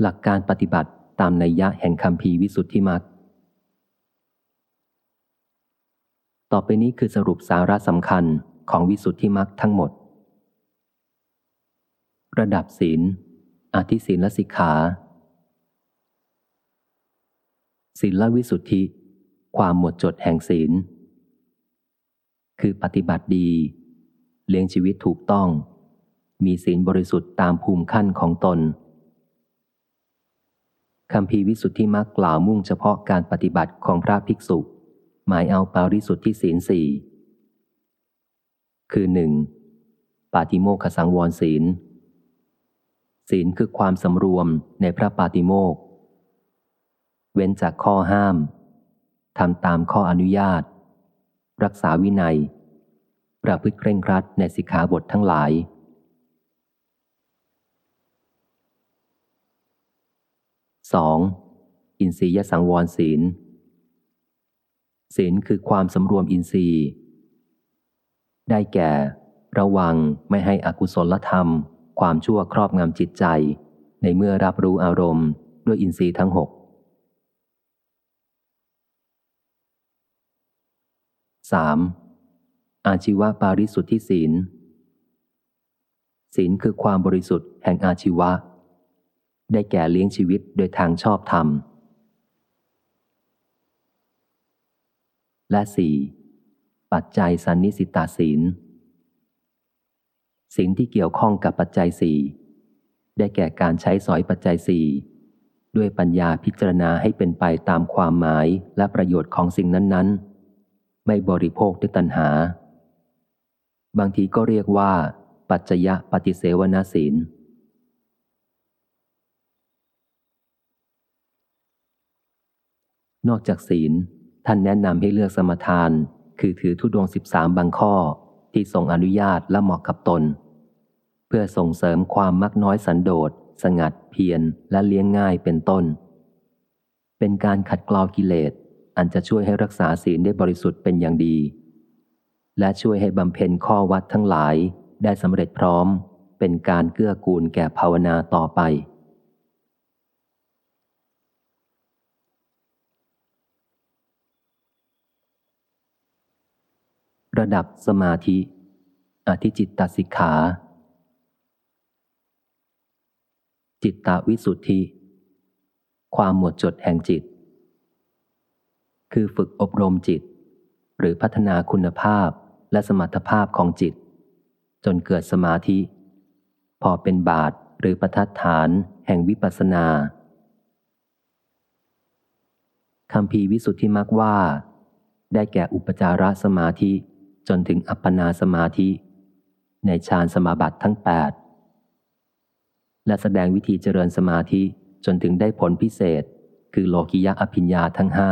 หลักการปฏิบัติตามนัยยะแห่งคำพีวิสุทธิมักต่อไปนี้คือสรุปสาระสำคัญของวิสุทธิมักทั้งหมด ระดับศีลอธิศีลและสิกขาศีลวิสุทธิ ความหมดจดแห่งศีล คือปฏิบัติดี เลี้ยงชีวิตถูกต้อง มีศีลบริสุทธิ์ตามภูมิขั้นของตน คำพีวิสุทธิมักกล่าวมุ่งเฉพาะการปฏิบัติของพระภิกษุ หมายเอาปาริสุทธิศีลสี่คือหนึ่งปาติโมขสังวรศีล ศีลคือความสำรวมในพระปาติโมกเว้นจากข้อห้ามทำตามข้ออนุญาต รักษาวินัย ประพฤติเคร่งครัดในสิกขาบททั้งหลาย 2. อินทรียสังวรศีล ศีลคือความสำรวมอินทรีย์ ได้แก่ ระวังไม่ให้อกุศลธรรม ความชั่วครอบงำจิตใจ ในเมื่อรับรู้อารมณ์ด้วยอินทรีย์ทั้งหก 3. อาชีวะปาริสุทธิศีล ศีลคือความบริสุทธิ์แห่งอาชีวะ ได้แก่เลี้ยงชีวิตโดยทางชอบธรรม และสี่ปัจจัยสันนิสิตาศีลศีลที่เกี่ยวข้องกับปัจจัยสี่ได้แก่การใช้สอยปัจจัยสี่ด้วยปัญญาพิจารณาให้เป็นไปตามความหมายและประโยชน์ของสิ่งนั้น ๆ ไม่บริโภคด้วยตัณหา บางทีก็เรียกว่า ปัจจยะปฏิเสวนาศีล นอกจากศีล ท่านแนะนำให้เลือกสมทาน คือถือทุดวงสิบสามบางข้อที่ทรงอนุญาตและเหมาะกับตน เพื่อส่งเสริมความมักน้อยสันโดษ สงัดเพียรและเลี้ยงง่ายเป็นต้น เป็นการขัดกลากิเลส อันจะช่วยให้รักษาศีลได้บริสุทธิ์เป็นอย่างดี และช่วยให้บำเพ็ญข้อวัดทั้งหลายได้สำเร็จพร้อม เป็นการเกื้อกูลแก่ภาวนาต่อไป ระดับสมาธิ อธิจิตตสิกขา จิตตวิสุทธิ ความหมดจดแห่งจิต คือฝึกอบรมจิต หรือพัฒนาคุณภาพและสมรรถภาพของจิต จนเกิดสมาธิ พอเป็นบาทหรือประทัดฐานแห่งวิปัสนาคำพีวิสุทธิมักว่า ได้แก่อุปจารสมาธิ จนถึงอัปปนาสมาธิ ในฌานสมาบัติทั้ง 8 และแสดงวิธีเจริญสมาธิจนถึงได้ผลพิเศษ คือโลกิยะอภิญญาทั้งห้า